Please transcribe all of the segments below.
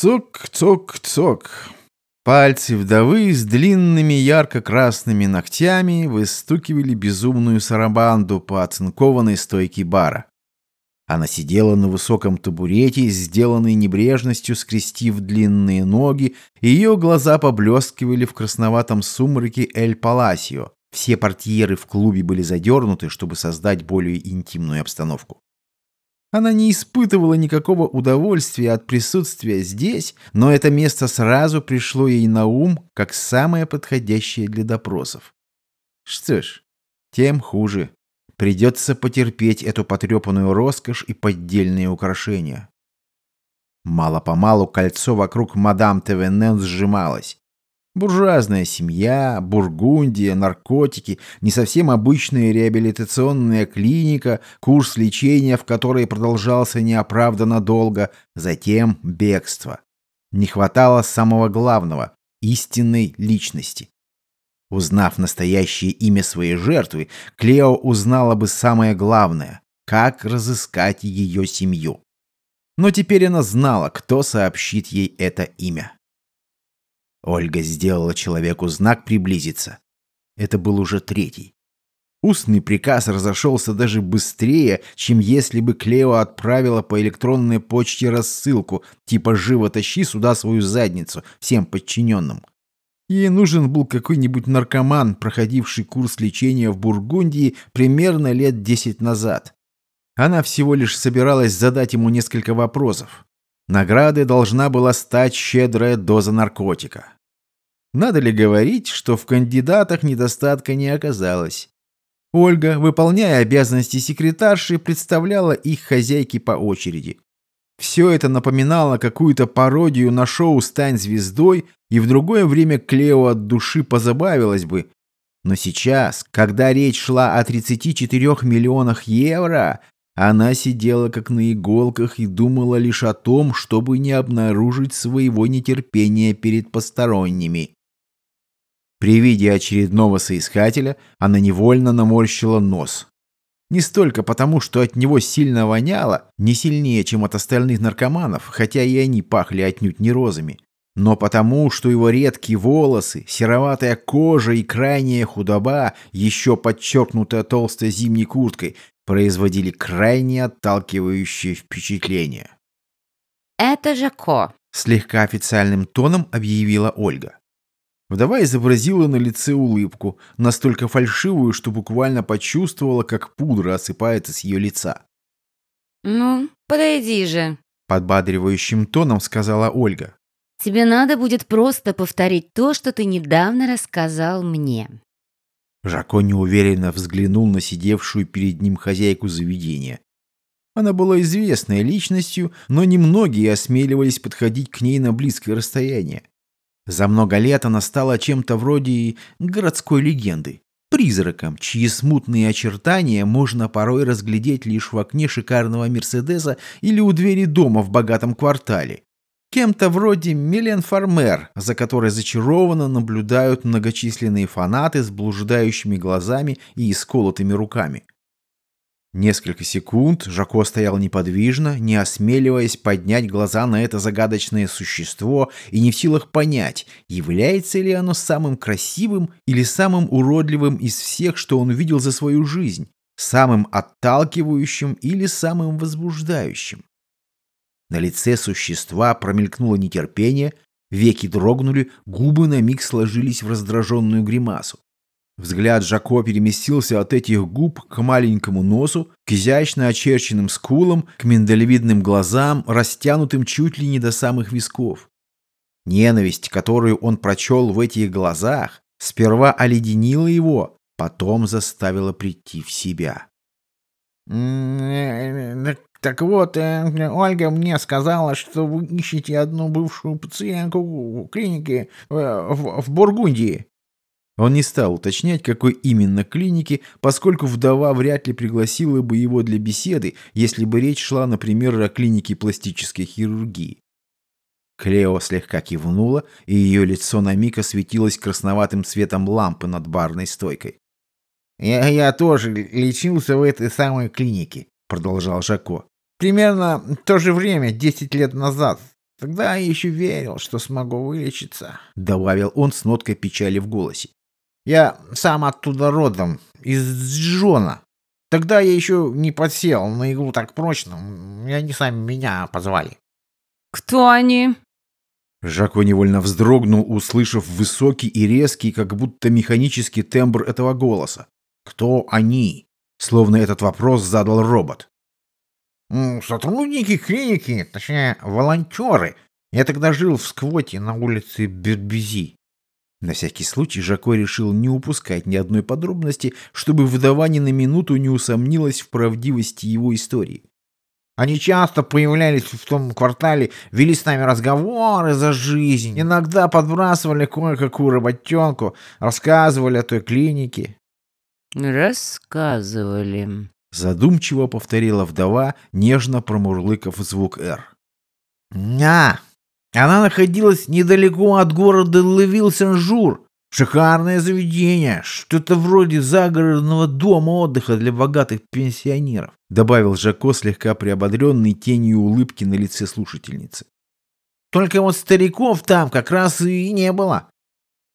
Цок-цок-цок. Пальцы вдовы с длинными ярко-красными ногтями выстукивали безумную сарабанду по оцинкованной стойке бара. Она сидела на высоком табурете, сделанной небрежностью, скрестив длинные ноги, и ее глаза поблескивали в красноватом сумраке Эль Паласио. Все портьеры в клубе были задернуты, чтобы создать более интимную обстановку. Она не испытывала никакого удовольствия от присутствия здесь, но это место сразу пришло ей на ум, как самое подходящее для допросов. Что ж, тем хуже. Придется потерпеть эту потрепанную роскошь и поддельные украшения. Мало-помалу кольцо вокруг мадам Тевенен сжималось. Буржуазная семья, Бургундия, наркотики, не совсем обычная реабилитационная клиника, курс лечения, в которой продолжался неоправданно долго, затем бегство. Не хватало самого главного – истинной личности. Узнав настоящее имя своей жертвы, Клео узнала бы самое главное – как разыскать ее семью. Но теперь она знала, кто сообщит ей это имя. Ольга сделала человеку знак приблизиться. Это был уже третий. Устный приказ разошелся даже быстрее, чем если бы Клео отправила по электронной почте рассылку, типа «Живо тащи сюда свою задницу» всем подчиненным. Ей нужен был какой-нибудь наркоман, проходивший курс лечения в Бургундии примерно лет десять назад. Она всего лишь собиралась задать ему несколько вопросов. Наградой должна была стать щедрая доза наркотика. Надо ли говорить, что в кандидатах недостатка не оказалось? Ольга, выполняя обязанности секретарши, представляла их хозяйки по очереди. Все это напоминало какую-то пародию на шоу «Стань звездой», и в другое время Клео от души позабавилась бы. Но сейчас, когда речь шла о 34 миллионах евро, она сидела как на иголках и думала лишь о том, чтобы не обнаружить своего нетерпения перед посторонними. При виде очередного соискателя она невольно наморщила нос. Не столько потому, что от него сильно воняло, не сильнее, чем от остальных наркоманов, хотя и они пахли отнюдь не розами, но потому, что его редкие волосы, сероватая кожа и крайняя худоба, еще подчеркнутая толстой зимней курткой, производили крайне отталкивающее впечатление. «Это Жако», — слегка официальным тоном объявила Ольга. Вдова изобразила на лице улыбку, настолько фальшивую, что буквально почувствовала, как пудра осыпается с ее лица. «Ну, подойди же», — подбадривающим тоном сказала Ольга. «Тебе надо будет просто повторить то, что ты недавно рассказал мне». Жако неуверенно взглянул на сидевшую перед ним хозяйку заведения. Она была известной личностью, но немногие осмеливались подходить к ней на близкое расстояние. За много лет она стала чем-то вроде городской легенды, призраком, чьи смутные очертания можно порой разглядеть лишь в окне шикарного Мерседеса или у двери дома в богатом квартале. Кем-то вроде Милен Фармер, за которой зачарованно наблюдают многочисленные фанаты с блуждающими глазами и исколотыми руками. Несколько секунд Жако стоял неподвижно, не осмеливаясь поднять глаза на это загадочное существо и не в силах понять, является ли оно самым красивым или самым уродливым из всех, что он видел за свою жизнь, самым отталкивающим или самым возбуждающим. На лице существа промелькнуло нетерпение, веки дрогнули, губы на миг сложились в раздраженную гримасу. Взгляд Жако переместился от этих губ к маленькому носу, к изящно очерченным скулам, к миндалевидным глазам, растянутым чуть ли не до самых висков. Ненависть, которую он прочел в этих глазах, сперва оледенила его, потом заставила прийти в себя. Так вот, э, Ольга мне сказала, что вы ищете одну бывшую пациентку в клинике э, в, в Бургундии. Он не стал уточнять, какой именно клинике, поскольку вдова вряд ли пригласила бы его для беседы, если бы речь шла, например, о клинике пластической хирургии. Клео слегка кивнула, и ее лицо на миг осветилось красноватым светом лампы над барной стойкой. «Я, я тоже лечился в этой самой клинике», — продолжал Жако. Примерно в то же время, 10 лет назад. Тогда я еще верил, что смогу вылечиться», — добавил он с ноткой печали в голосе. «Я сам оттуда родом, из Джона. Тогда я еще не подсел на иглу так прочно, и они сами меня позвали». «Кто они?» Жако невольно вздрогнул, услышав высокий и резкий, как будто механический тембр этого голоса. «Кто они?» Словно этот вопрос задал робот. «Сотрудники клиники, точнее, волонтеры. Я тогда жил в сквоте на улице Бербези». На всякий случай Жако решил не упускать ни одной подробности, чтобы вдова ни на минуту не усомнилась в правдивости его истории. Они часто появлялись в том квартале, вели с нами разговоры за жизнь, иногда подбрасывали кое-какую работенку, рассказывали о той клинике. «Рассказывали», — задумчиво повторила вдова, нежно промурлыкав звук «Р». «Ня! Она находилась недалеко от города Левил-Сен-Жур. Шикарное заведение, что-то вроде загородного дома отдыха для богатых пенсионеров», добавил Жако, слегка приободренный тенью улыбки на лице слушательницы. «Только вот стариков там как раз и не было.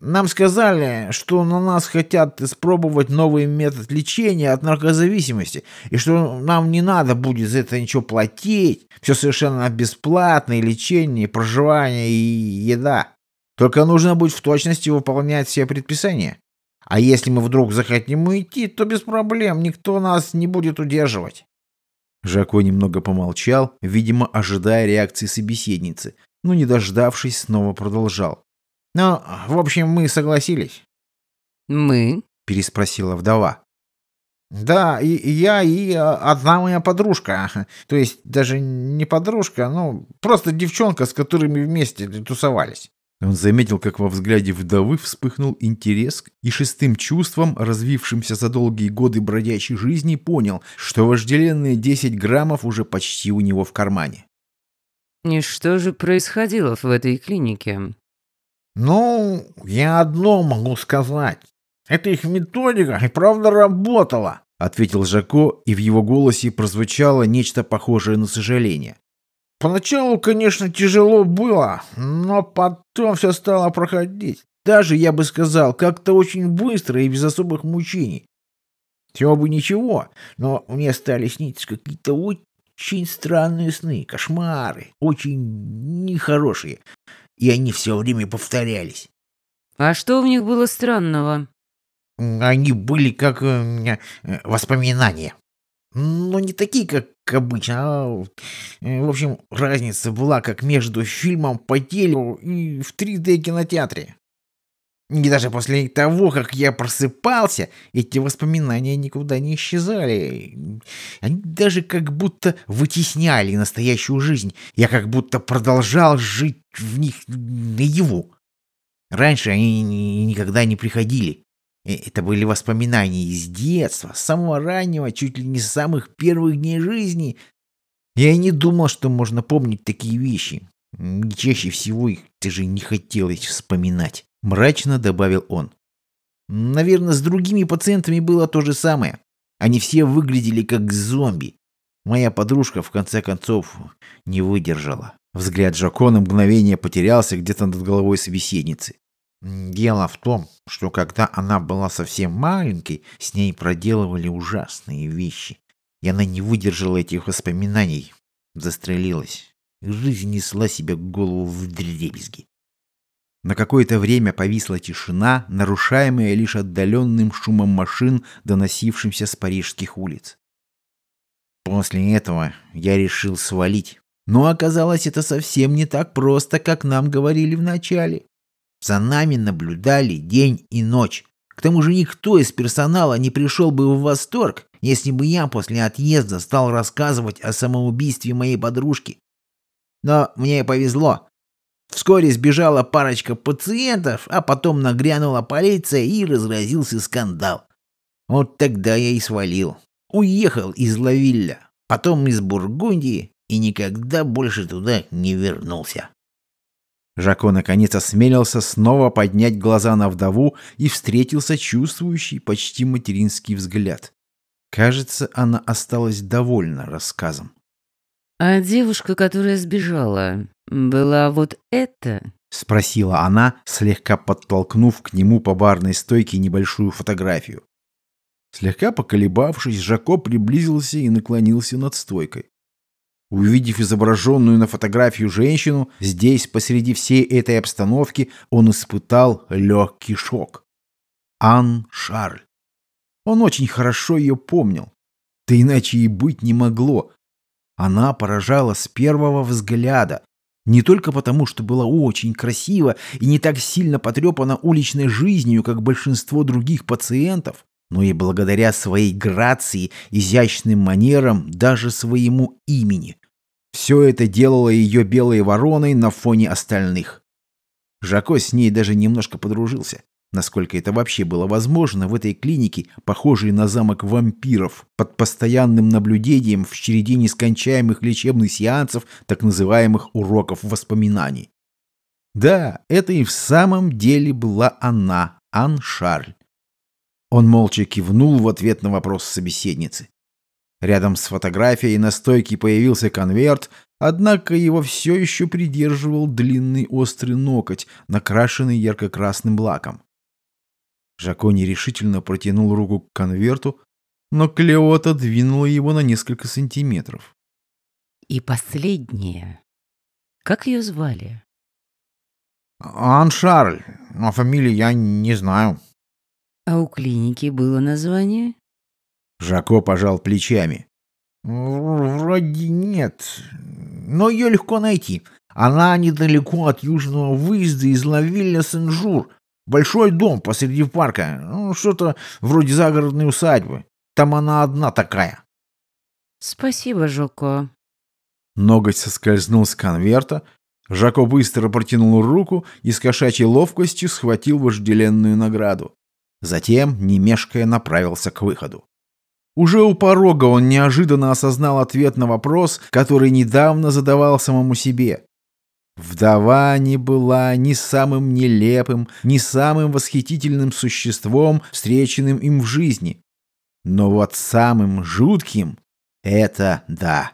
Нам сказали, что на нас хотят испробовать новый метод лечения от наркозависимости, и что нам не надо будет за это ничего платить. Все совершенно бесплатное лечение, проживание и еда. Только нужно будет в точности выполнять все предписания. А если мы вдруг захотим уйти, то без проблем, никто нас не будет удерживать. Жако немного помолчал, видимо, ожидая реакции собеседницы, но, не дождавшись, снова продолжал. Ну, в общем, мы согласились. «Мы?» — переспросила вдова. Да, и, и я, и а, одна моя подружка. То есть даже не подружка, ну, просто девчонка, с которыми вместе тусовались. Он заметил, как во взгляде вдовы вспыхнул интерес и шестым чувством, развившимся за долгие годы бродячей жизни, понял, что вожделенные 10 граммов уже почти у него в кармане. «И что же происходило в этой клинике?» «Ну, я одно могу сказать. Эта их методика и правда работала», — ответил Жако, и в его голосе прозвучало нечто похожее на сожаление. Поначалу, конечно, тяжело было, но потом все стало проходить. Даже, я бы сказал, как-то очень быстро и без особых мучений. Всего бы ничего, но мне стали сниться какие-то очень странные сны, кошмары, очень нехорошие, и они все время повторялись. А что в них было странного? Они были как э, э воспоминания. Но не такие, как обычно. А, э, в общем, разница была как между фильмом по телу и в 3D кинотеатре. И даже после того, как я просыпался, эти воспоминания никуда не исчезали. Они даже как будто вытесняли настоящую жизнь. Я как будто продолжал жить в них наяву. Раньше они никогда не приходили. Э, это были воспоминания из детства, с самого раннего, чуть ли не с самых первых дней жизни. Я не думал, что можно помнить такие вещи. чаще всего их даже не хотелось вспоминать. Мрачно добавил он. Наверное, с другими пациентами было то же самое. Они все выглядели как зомби. Моя подружка, в конце концов, не выдержала. Взгляд Жако на мгновение потерялся где-то над головой собеседницы. Дело в том, что когда она была совсем маленькой, с ней проделывали ужасные вещи. И она не выдержала этих воспоминаний, застрелилась. Жизнь несла себя голову в дребезги. На какое-то время повисла тишина, нарушаемая лишь отдаленным шумом машин, доносившимся с парижских улиц. После этого я решил свалить. Но оказалось это совсем не так просто, как нам говорили вначале. За нами наблюдали день и ночь. К тому же никто из персонала не пришел бы в восторг, если бы я после отъезда стал рассказывать о самоубийстве моей подружки. Но мне повезло. Вскоре сбежала парочка пациентов, а потом нагрянула полиция и разразился скандал. Вот тогда я и свалил. Уехал из Лавилля, потом из Бургундии и никогда больше туда не вернулся. Жако наконец осмелился снова поднять глаза на вдову и встретился чувствующий почти материнский взгляд. Кажется, она осталась довольна рассказом. А девушка, которая сбежала, была вот эта? — спросила она, слегка подтолкнув к нему по барной стойке небольшую фотографию. Слегка поколебавшись, Жако приблизился и наклонился над стойкой. Увидев изображенную на фотографию женщину, здесь, посреди всей этой обстановки, он испытал легкий шок. Ан Шарль. Он очень хорошо ее помнил. Да иначе и быть не могло. Она поражала с первого взгляда. Не только потому, что была очень красива и не так сильно потрепана уличной жизнью, как большинство других пациентов, но и благодаря своей грации, изящным манерам, даже своему имени. Все это делало ее белой вороной на фоне остальных. Жако с ней даже немножко подружился. Насколько это вообще было возможно в этой клинике, похожей на замок вампиров, под постоянным наблюдением в череде нескончаемых лечебных сеансов, так называемых уроков воспоминаний. Да, это и в самом деле была она, Ан Шарль. Он молча кивнул в ответ на вопрос собеседницы. Рядом с фотографией на стойке появился конверт, однако его все еще придерживал длинный острый ноготь, накрашенный ярко-красным лаком. Жако нерешительно протянул руку к конверту, но Клеота двинула его на несколько сантиметров. И последнее. Как ее звали? Ан Шарль, а фамилию я не знаю. А у клиники было название? Жако пожал плечами. Вроде нет, но ее легко найти. Она недалеко от южного выезда из Лавилля Сен-Жур. Большой дом посреди парка. Ну, что-то вроде загородной усадьбы. Там она одна такая. Спасибо, Жоко. Ноготь соскользнул с конверта. Жако быстро протянул руку и с кошачьей ловкостью схватил вожделенную награду. Затем, не мешкая, направился к выходу. Уже у порога он неожиданно осознал ответ на вопрос, который недавно задавал самому себе. Вдова не была ни самым нелепым, ни самым восхитительным существом, встреченным им в жизни. Но вот самым жутким — это да.